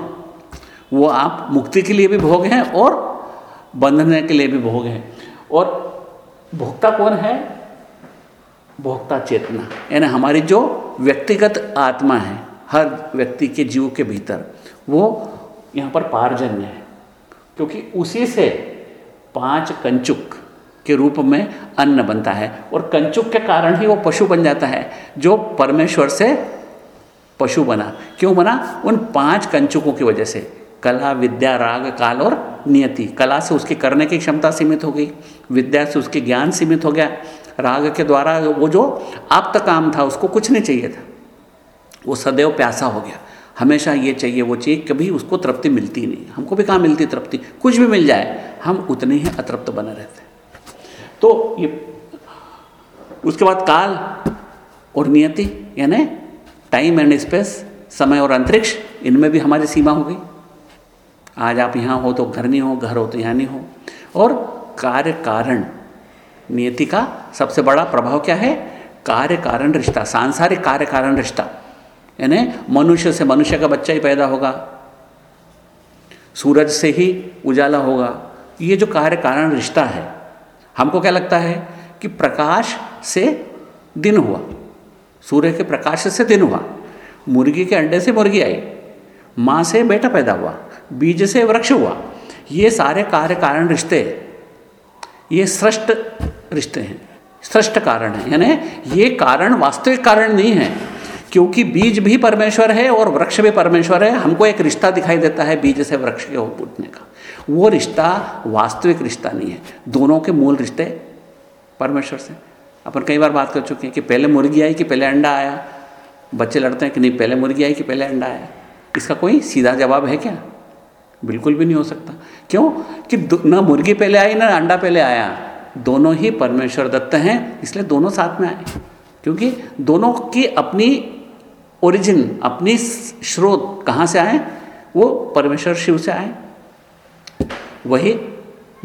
वो आप मुक्ति के लिए भी भोग हैं और बंधन के लिए भी भोग है। और भोक्ता कौन है? भोक्ता चेतना। यानी हमारी जो व्यक्तिगत आत्मा है, हर व्यक्ति के जीव के भीतर, वो यहाँ पर पारजन्य है। क्योंकि उसी से पाँच कंचुक के रूप में अन्न बनता है और कंचुक के कारण ही वो पशु बन जाता है, जो परमेश्वर से पशु बना। क्यों बना? उन पाँच कंचुकों की वजह से। कला, विद्या, राग, काल और नियति। कला से उसकी करने की क्षमता सीमित हो गई, विद्या से उसके ज्ञान सीमित हो गया। राग के द्वारा वो जो आप तक काम था, उसको कुछ नहीं चाहिए था। वो सदैव प्यासा हो गया। हमेशा ये चाहिए वो चाहिए, कभी उसको तृप्ति मिलती नहीं। हमको भी कहाँ मिलती तृप्ति? कुछ भी मिल जाए, हम उतने ही अतृप्त बने रहते हैं। तो ये, उसके बाद काल और नियति, यानी टाइम एंड स्पेस समय और अंतरिक्ष, इनमें भी हमारी सीमा हो गई। आज आप यहाँ हो तो घर नहीं हो, घर हो तो यहाँ नहीं हो। और कार्य कारण, नियति का सबसे बड़ा प्रभाव क्या है? कार्य कारण रिश्ता, सांसारिक कार्य कारण रिश्ता। यानी मनुष्य से मनुष्य का बच्चा ही पैदा होगा, सूरज से ही उजाला होगा। ये जो कार्य कारण रिश्ता है, हमको क्या लगता है कि प्रकाश से दिन हुआ। सूर्य के प्रकाश से दिन हुआ। मुर्गी के अंडे से मुर्गी आई। माँ से बेटा पैदा हुआ, बीज से वृक्ष हुआ। ये सारे कार्य कारण रिश्ते ये सृष्ट रिश्ते हैं, सृष्ट कारण है। यानी ये कारण वास्तविक कारण नहीं है, क्योंकि बीज भी परमेश्वर है और वृक्ष भी परमेश्वर है। हमको एक रिश्ता दिखाई देता है बीज से वृक्ष के उठने का। वो रिश्ता वास्तविक रिश्ता नहीं है। दोनों के मूल रिश्ते परमेश्वर से। अपन कई बार बात कर चुके हैं कि पहले मुर्गी आई कि पहले अंडा आया? बच्चे लड़ते हैं कि नहीं, पहले मुर्गी आई कि पहले अंडा आया? इसका कोई सीधा जवाब है क्या? बिल्कुल भी नहीं हो सकता। क्यों? कि ना मुर्गी पहले आई, ना अंडा पहले आया। दोनों ही परमेश्वर दत्त हैं, इसलिए दोनों साथ में आए। क्योंकि दोनों की अपनी ओरिजिन अपनी स्रोत कहाँ से आए? वो परमेश्वर शिव से आए। वही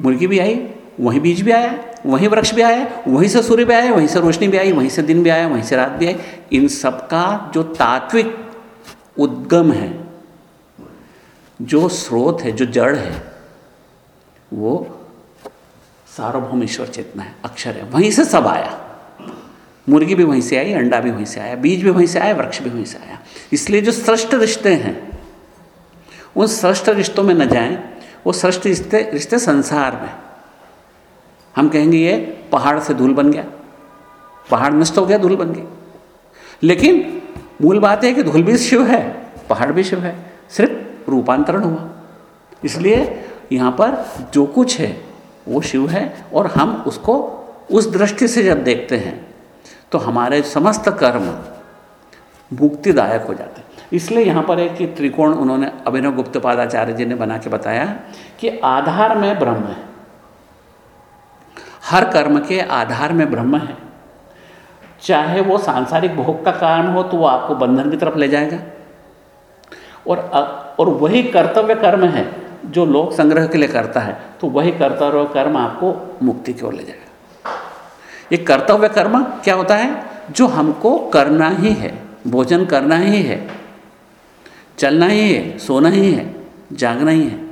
मुर्गी भी आई, वही बीज भी आया, वही वृक्ष भी आया, वहीं से सूर्य भी आया, वहीं से रोशनी भी आई, वहीं से दिन भी आया, वहीं से रात भी आई। इन सब का जो तात्विक उद्गम है। जो स्रोत है, जो जड़ है, वो सार्वभौम ईश्वर चेतना है, अक्षर है। वहीं से सब आया। मुर्गी भी वहीं से आई, अंडा भी वहीं से आया, बीज भी वहीं से आया, वृक्ष भी वहीं से आया। इसलिए जो सृष्ट रिश्ते हैं, उन सृष्ट रिश्तों में न जाएँ। वो सृष्ट रिश्ते रिश्ते संसार में। हम कहेंगे, ये पहाड़ से धूल बन गया। पहाड़ नष्ट हो गया, धूल बन गई। लेकिन मूल बात है कि धूल भी शिव है, पहाड़ भी शिव है, सिर्फ़ रूपांतरण हुआ। इसलिए यहाँ पर जो कुछ है, वो शिव है और हम उसको उस दृष्टि से जब देखते हैं तो हमारे समस्त कर्म मुक्तिदायक हो जाते हैं। इसलिए यहाँ पर एक त्रिकोण उन्होंने अभिनव गुप्त पादाचार्य जी ने बना के बताया कि आधार में ब्रह्म है। हर कर्म के आधार में ब्रह्म है। चाहे वो सांसारिक भोग का कारण हो तो वो आपको बंधन की तरफ़ ले जाएगा। और और वही कर्तव्य कर्म है, जो लोक संग्रह के लिए करता है तो वही कर्तव्य कर्म आपको मुक्ति की ओर ले जाएगा। ये कर्तव्य कर्म क्या होता है? जो हमको करना ही है, भोजन करना ही है, चलना ही है, सोना ही है, जागना ही है।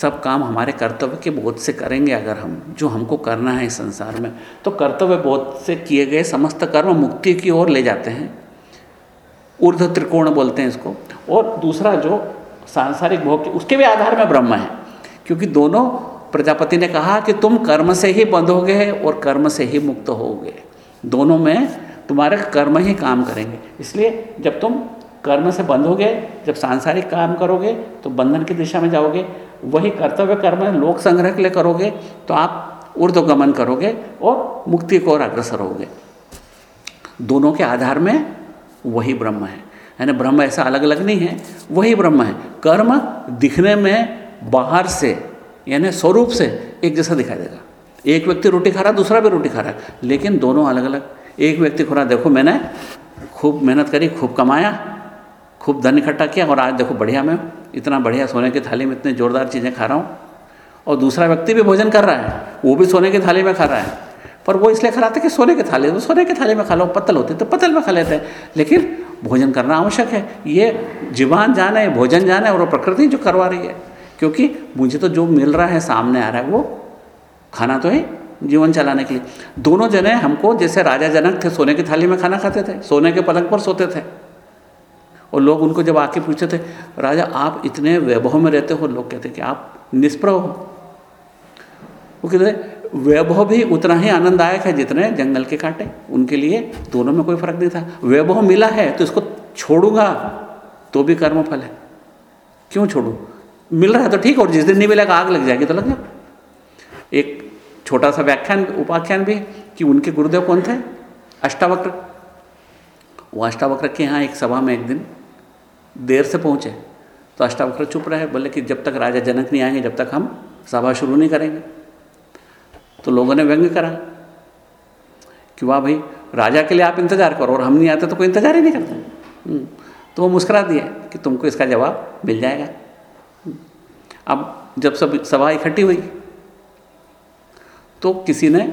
सब काम हमारे कर्तव्य के बोध से करेंगे अगर हम, जो हमको करना है इस संसार में। तो कर्तव्य बोध से किए गए समस्त कर्म मुक्ति की ओर ले जाते हैं। ऊर्ध त्रिकोण बोलते हैं इसको। और दूसरा जो सांसारिक भोग, उसके भी आधार में ब्रह्म है। क्योंकि दोनों, प्रजापति ने कहा कि तुम कर्म से ही बंधोगे और कर्म से ही मुक्त होगे। दोनों में तुम्हारे कर्म ही काम करेंगे। इसलिए जब तुम कर्म से बंधोगे जब सांसारिक काम करोगे तो बंधन की दिशा में जाओगे। वही कर्तव्य कर्म लोक संग्रह के लिए करोगे तो आप ऊर्ध्वगमन करोगे और मुक्ति को और अग्रसर होगे। दोनों के आधार में वही ब्रह्म है। यानी ब्रह्म ऐसा अलग अलग नहीं है, वही ब्रह्म है। कर्म दिखने में बाहर से, यानी स्वरूप से एक जैसा दिखाई देगा। एक व्यक्ति रोटी खा रहा दूसरा भी रोटी खा रहा है। लेकिन दोनों अलग अलग एक व्यक्ति खो रहा देखो, मैंने खूब मेहनत करी, खूब कमाया खूब धन इकट्ठा किया और आज देखो बढ़िया मैं इतना बढ़िया सोने की थाली में इतनी ज़ोरदार चीज़ें खा रहा हूँ। और दूसरा व्यक्ति भी भोजन कर रहा है, वो भी सोने की थाली में खा रहा है। पर वो इसलिए खा रहा था कि सोने की थाली तो सोने की थाली में खा लो, पत्तल होते तो पत्तल में खा लेते हैं। लेकिन भोजन करना आवश्यक है। ये जीवान जाने भोजन जाने और वो प्रकृति जो करवा रही है। क्योंकि मुझे तो जो मिल रहा है, सामने आ रहा है, वो खाना तो है जीवन चलाने के लिए। दोनों जने हमको जैसे राजा जनक थे, सोने की थाली में खाना खाते थे, सोने के पलंग पर सोते थे। और लोग उनको जब आके पूछते थे, राजा, आप इतने वैभव में रहते हो? लोग कहते कि, आप निष्प्रभ हो। वो कहते वैभव भी उतना ही आनंददायक है जितने जंगल के कांटे। उनके लिए दोनों में कोई फ़र्क नहीं था। वैभव मिला है तो इसको छोड़ूँगा तो भी कर्म फल है। क्यों छोड़ू? मिल रहा है तो ठीक और जिस दिन नहीं मिलेगा, आग लग जाएगी तो लग जाए एक छोटा सा व्याख्यान, उपाख्यान भी कि उनके गुरुदेव कौन थे? अष्टावक्र। वो अष्टावक्र के यहाँ एक सभा में एक दिन देर से पहुँचे तो अष्टावक्र चुप रहे बोले कि जब तक राजा जनक नहीं आएँगे जब तक हम सभा शुरू नहीं करेंगे। तो लोगों ने व्यंग करा कि वाह भाई राजा के लिए आप इंतज़ार करो और हम नहीं आते तो कोई इंतज़ार ही नहीं करते। हम्म, तो वो मुस्करा दिया कि तुमको इसका जवाब मिल जाएगा। हम्म, अब जब सब सभा इकट्ठी हुई तो किसी ने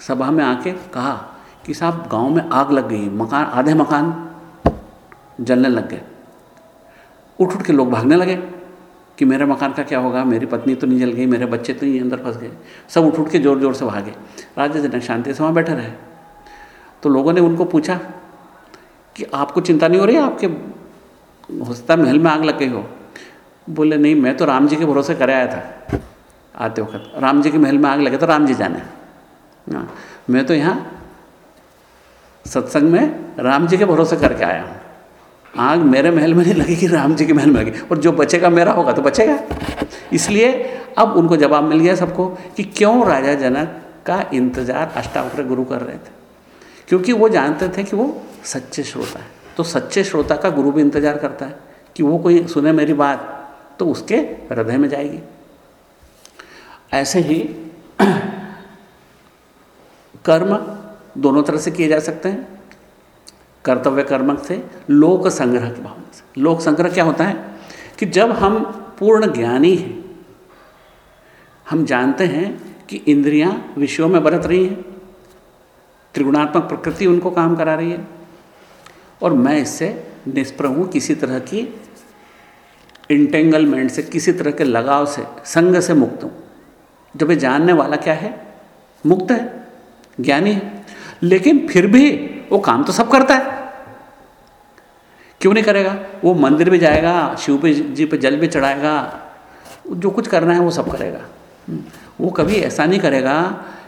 सभा में आके कहा कि साहब गाँव में आग लग गई मकान आधे मकान जलने लग गए। उठ उठ के लोग भागने लगे कि मेरे मकान का क्या होगा? मेरी पत्नी तो नहीं जल गई, मेरे बच्चे तो नहीं अंदर फंस गए। सब उठ उठ के ज़ोर ज़ोर से भागे। राजा जनक शांति से वहाँ बैठे रहे। तो लोगों ने उनको पूछा कि आपको चिंता नहीं हो रही? आपके हो सकता महल में आग लग गई हो? बोले, नहीं, मैं तो राम जी के भरोसे कर आया था आते वक्त। राम जी के महल में आग लगे तो राम जी जाने। हाँ मैं तो यहाँ सत्संग में राम जी के भरोसे करके आया हूँ। आग मेरे महल में नहीं लगेगी राम जी के महल में लगी। और जो बचेगा मेरा होगा तो बचेगा। इसलिए अब उनको जवाब मिल गया सबको कि क्यों राजा जनक का इंतज़ार अष्टावक्र गुरु कर रहे थे? क्योंकि वो जानते थे कि वो सच्चे श्रोता है। तो सच्चे श्रोता का गुरु भी इंतज़ार करता है कि वो कोई सुने मेरी बात तो उसके हृदय में जाएगी। ऐसे ही कर्म दोनों तरह से किए जा सकते हैं। कर्तव्य कर्मक से लोक संग्रह की भावना से। लोक संग्रह क्या होता है? कि जब हम पूर्ण ज्ञानी हैं, हम जानते हैं कि इंद्रियाँ विषयों में बरत रही हैं, त्रिगुणात्मक प्रकृति उनको काम करा रही है, और मैं इससे निष्प्रभ हूँ किसी तरह की इंटेंगलमेंट से, किसी तरह के लगाव से, संग से मुक्त हूँ। जब ये जानने वाला क्या है? मुक्त है, ज्ञानी है। लेकिन फिर भी वो काम तो सब करता है। क्यों नहीं करेगा? वो मंदिर भी जाएगा, शिव पे, जी पे जल भी चढ़ाएगा, जो कुछ करना है वो सब करेगा। वो कभी ऐसा नहीं करेगा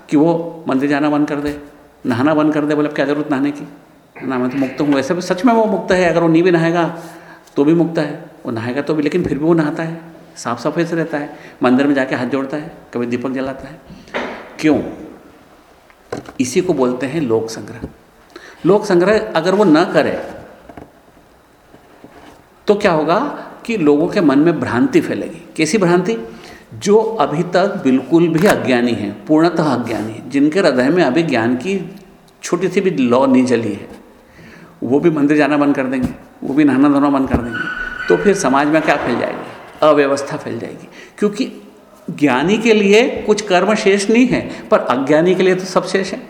कि वो मंदिर जाना बंद कर दे, नहाना बंद कर दे, बोले क्या ज़रूरत नहाने की? ना, मैं तो मुक्त हूँ। वैसे भी सच में वो मुक्त है, अगर वो नहीं भी नहाएगा तो भी मुक्त है। वो नहाएगा तो भी, लेकिन फिर भी वो नहाता है। साफ़ सफ़ाई से रहता है। मंदिर में जाके हाथ जोड़ता है, कभी दीपक जलाता है। क्यों? इसी को बोलते हैं लोक संग्रह। लोक संग्रह अगर वो न करे तो क्या होगा कि लोगों के मन में भ्रांति फैलेगी। कैसी भ्रांति? जो अभी तक बिल्कुल भी अज्ञानी है, पूर्णतः अज्ञानी है, जिनके हृदय में अभी ज्ञान की छोटी सी भी लॉ नहीं चली है, वो भी मंदिर जाना बंद कर देंगे, वो भी नहाना धोना बंद कर देंगे तो फिर समाज में क्या फैल जाएगी? अव्यवस्था फैल जाएगी। क्योंकि ज्ञानी के लिए कुछ कर्म शेष नहीं है, पर अज्ञानी के लिए तो सब शेष है।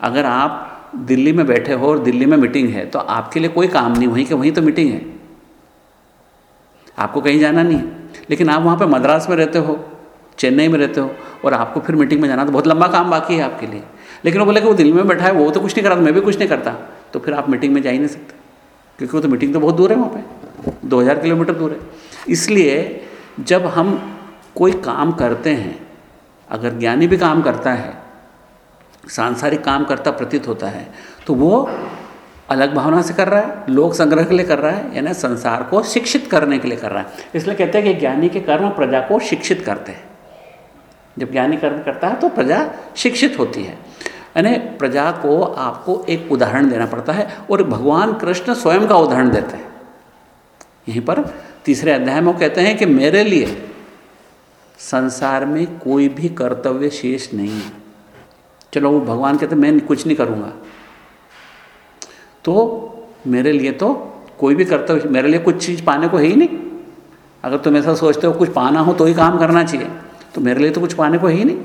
अगर आप दिल्ली में बैठे हो और दिल्ली में मीटिंग है तो आपके लिए कोई काम नहीं, वहीं के वहीं तो मीटिंग है। आपको कहीं जाना नहीं लेकिन आप वहाँ पर मद्रास में रहते हो, चेन्नई में रहते हो, और आपको फिर मीटिंग में जाना तो बहुत लंबा काम बाकी है आपके लिए। लेकिन वो बोले कि वो दिल्ली में बैठा है, वो तो कुछ नहीं करा मैं भी कुछ नहीं करता तो फिर आप मीटिंग में जा ही नहीं सकते। क्योंकि वो तो मीटिंग तो बहुत दूर है वहाँ पे, दो हज़ार किलोमीटर दूर है। इसलिए जब हम कोई काम करते हैं, अगर ज्ञानी भी काम करता है सांसारिक काम करता प्रतीत होता है तो वो अलग भावना से कर रहा है, लोक संग्रह के लिए कर रहा है, यानी संसार को शिक्षित करने के लिए कर रहा है। इसलिए कहते हैं कि ज्ञानी के कर्म प्रजा को शिक्षित करते हैं। जब ज्ञानी कर्म करता है तो प्रजा शिक्षित होती है। यानी प्रजा को आपको एक उदाहरण देना पड़ता है, और भगवान कृष्ण स्वयं का उदाहरण देते हैं। यहीं पर तीसरे अध्याय में वो कहते हैं कि मेरे लिए संसार में कोई भी कर्तव्य शेष नहीं है। चलो वो भगवान कहते, मैं कुछ नहीं करूँगा। तो मेरे लिए तो कोई भी कर्तव्य, मेरे लिए कुछ चीज़ पाने को है ही नहीं। अगर तुम ऐसा सोचते हो, कुछ पाना हो तो ही काम करना चाहिए। तो मेरे लिए तो कुछ पाने को है ही नहीं।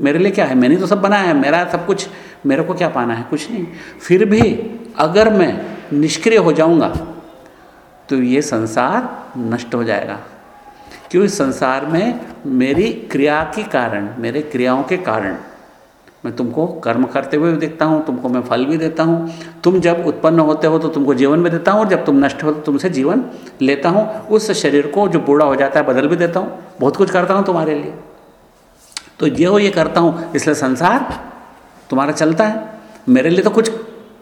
मेरे लिए क्या है? मैंने तो सब बनाया है, मेरा सब कुछ, मेरे को क्या पाना है? कुछ नहीं। फिर भी अगर मैं निष्क्रिय हो जाऊँगा तो ये संसार नष्ट हो जाएगा। क्योंकि संसार में मेरी क्रिया के कारण, मेरे क्रियाओं के कारण। मैं तुमको कर्म करते हुए भी देखता हूँ, तुमको मैं फल भी देता हूँ। तुम जब उत्पन्न होते हो तो तुमको जीवन भी देता हूँ और जब तुम नष्ट हो तो तुमसे जीवन लेता हूँ। उस शरीर को जो बूढ़ा हो जाता है, बदल भी देता हूँ। बहुत कुछ करता हूँ तुम्हारे लिए। तो ये हो, ये करता हूँ, इसलिए संसार तुम्हारा चलता है। मेरे लिए तो कुछ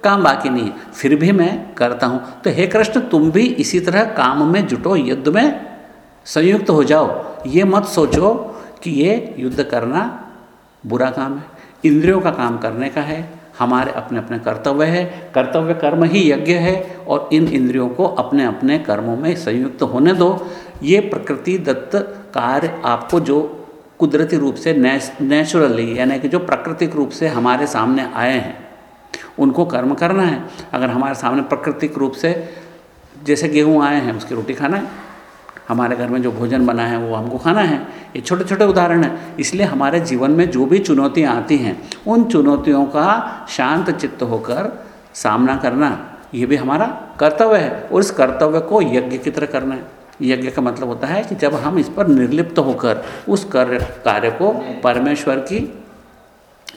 काम बाकी नहीं है, फिर भी मैं करता हूँ। तो हे कृष्ण, तुम भी इसी तरह काम में जुटो, युद्ध में संयुक्त हो जाओ। ये मत सोचो कि ये युद्ध करना बुरा काम है। इंद्रियों का काम करने का है, हमारे अपने अपने कर्तव्य है, कर्तव्य कर्म ही यज्ञ है और इन इंद्रियों को अपने अपने कर्मों में संयुक्त होने दो। ये प्रकृति दत्त कार्य आपको जो कुदरती रूप से नेचुरली यानी कि जो प्राकृतिक रूप से हमारे सामने आए हैं, उनको कर्म करना है। अगर हमारे सामने प्राकृतिक रूप से जैसे गेहूँ आए हैं, उसकी रोटी खाना है हमारे घर में जो भोजन बना है, वो हमको खाना है। ये छोटे छोटे उदाहरण हैं। इसलिए हमारे जीवन में जो भी चुनौतियाँ आती हैं, उन चुनौतियों का शांत चित्त होकर सामना करना, ये भी हमारा कर्तव्य है। और इस कर्तव्य को यज्ञ की तरह करना है। यज्ञ का मतलब होता है कि जब हम इस पर निर्लिप्त होकर उस कार्य कार्य को परमेश्वर की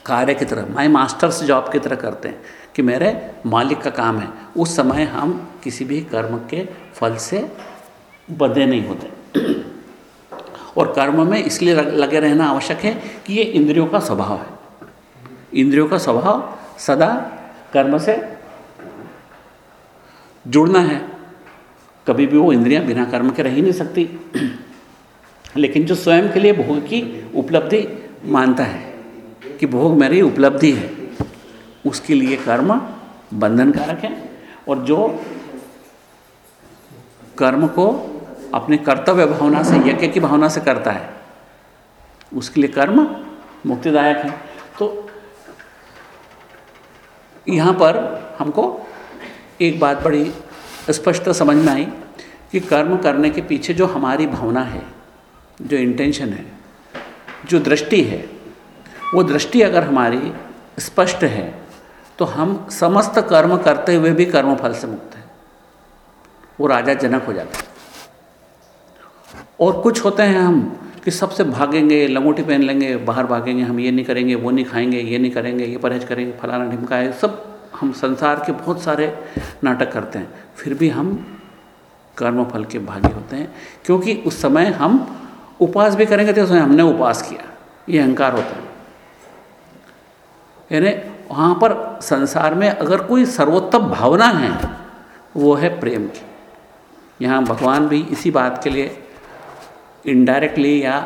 कार्य की तरह माई मास्टर्स जॉब की तरह करते हैं कि मेरे मालिक का काम है। उस समय हम किसी भी कर्म के फल से बंधे नहीं होते। और कर्म में इसलिए लगे रहना आवश्यक है कि ये इंद्रियों का स्वभाव है। इंद्रियों का स्वभाव सदा कर्म से जुड़ना है। कभी भी वो इंद्रियाँ बिना कर्म के रह ही नहीं सकती। लेकिन जो स्वयं के लिए भोग की उपलब्धि मानता है कि भोग मेरी उपलब्धि है, उसके लिए कर्म बंधन कारक है। और जो कर्म को अपने कर्तव्य भावना से, यज्ञ की भावना से करता है। उसके लिए कर्म मुक्तिदायक है। तो यहाँ पर हमको एक बात बड़ी स्पष्ट समझ में आई कि कर्म करने के पीछे जो हमारी भावना है, जो इंटेंशन है, जो दृष्टि है, वो दृष्टि अगर हमारी स्पष्ट है तो हम समस्त कर्म करते हुए भी कर्म फल से मुक्त हैं। वो राजा जनक हो जाता है। और कुछ होते हैं हम कि सबसे भागेंगे, लंगोटी पहन लेंगे, बाहर भागेंगे, हम ये नहीं करेंगे, वो नहीं खाएँगे, ये नहीं करेंगे, ये परहेज करेंगे, फलाना ढिमका है, सब हम संसार के बहुत सारे नाटक करते हैं। फिर भी हम कर्म फल के भागी होते हैं, क्योंकि उस समय हम उपास भी करेंगे तो उस समय हमने उपास किया। ये अहंकार होता है। यानी वहाँ पर संसार में अगर कोई सर्वोत्तम भावना है, वो है प्रेम की। यहाँ भगवान भी इसी बात के लिए इनडायरेक्टली या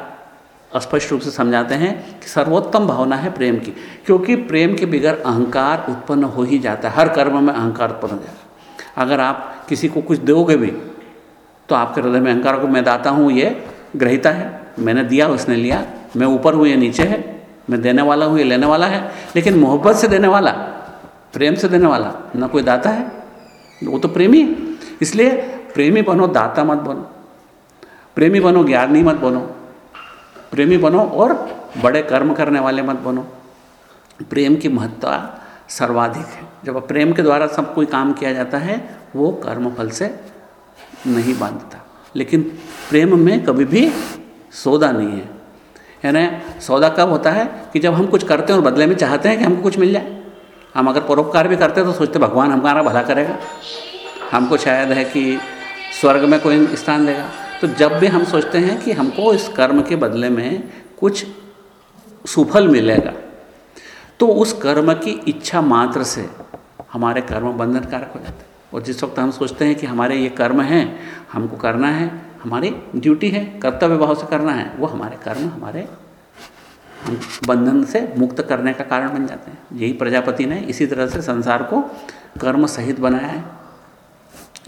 स्पष्ट रूप से समझाते हैं कि सर्वोत्तम भावना है प्रेम की, क्योंकि प्रेम के बिगड़ अहंकार उत्पन्न हो ही जाता है, हर कर्म में अहंकार उत्पन्न हो जाता है। अगर आप किसी को कुछ दोगे भी तो आपके हृदय में अहंकार को, मैं दाता हूँ, ये ग्रहिता है, मैंने दिया, उसने लिया, मैं ऊपर हूँ, ये नीचे है, मैं देने वाला हूँ, ये लेने वाला है, लेकिन मोहब्बत से देने वाला, प्रेम से देने वाला, ना कोई दाता है, वो तो प्रेमी इसलिए प्रेमी बनो, दाता मत बनो। प्रेमी बनो, ज्ञानी मत बनो। प्रेमी बनो और बड़े कर्म करने वाले मत बनो। प्रेम की महत्ता सर्वाधिक है। जब प्रेम के द्वारा सब कोई काम किया जाता है, वो कर्म फल से नहीं बांधता। लेकिन प्रेम में कभी भी सौदा नहीं है। यानी सौदा कब होता है कि जब हम कुछ करते हैं और बदले में चाहते हैं कि हमको कुछ मिल जाए। हम अगर परोपकार भी करते हैं तो सोचते भगवान हमारा भला करेगा। हमको शायद है कि स्वर्ग में कोई स्थान देगा। तो जब भी हम सोचते हैं कि हमको इस कर्म के बदले में कुछ सुफल मिलेगा तो उस कर्म की इच्छा मात्र से हमारे कर्म बंधन कारक हो जाते हैं। और जिस वक्त हम सोचते हैं कि हमारे ये कर्म हैं, हमको करना है, हमारी ड्यूटी है, कर्तव्य भाव से करना है, वो हमारे कर्म हमारे बंधन से मुक्त करने का कारण बन जाते हैं। यही प्रजापति ने इसी तरह से संसार को कर्म सहित बनाया है।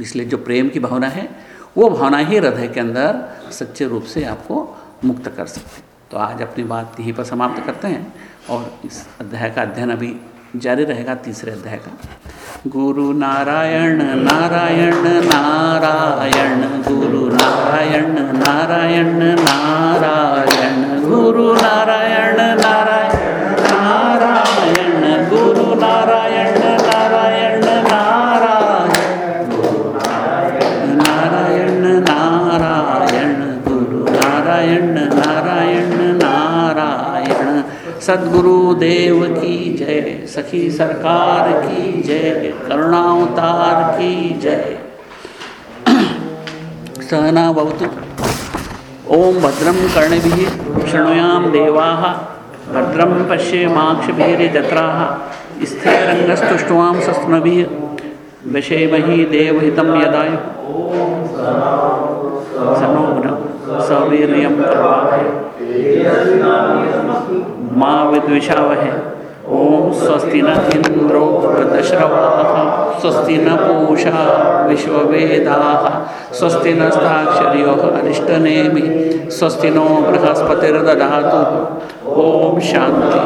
इसलिए जो प्रेम की भावना है वो भावना ही हृदय के अंदर सच्चे रूप से आपको मुक्त कर सकते हैं। तो आज अपनी बात यहीं पर समाप्त करते हैं और इस अध्याय का अध्ययन अभी जारी रहेगा, तीसरे अध्याय का। गुरु नारायण नारायण नारायण, गुरु नारायण नारायण नारायण, गुरु नारायण नारायण नारायण, गुरु नारायण। नारायण सदगुरुदेव की जय। सखी सरकार की जय। करुणावतार की जय। सहना भवतु। ओम भद्रम कर्णभिः शृणुयाम देवा। भद्रम पश्येमाक्षभिर्यजत्राः स्थिररङ्गस्तुष्ट्वां सस्मभिः विषेमहि देवहितं यदाय। सनो सवीर्यं करवावहै मा विद्विषावह ओम स्वस्ति न इंद्रो वृतश्रवा स्वस्ति न पूषा विश्ववेदा, स्वस्ति नस्ताक्षरो अरिष्टनेमि, स्वस्ति नो बृहस्पतिर्दधा ओम शांति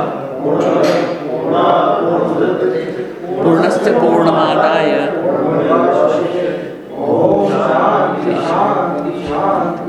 पूर्णस्य पूर्णमादाय। ओम शांति शांति शांति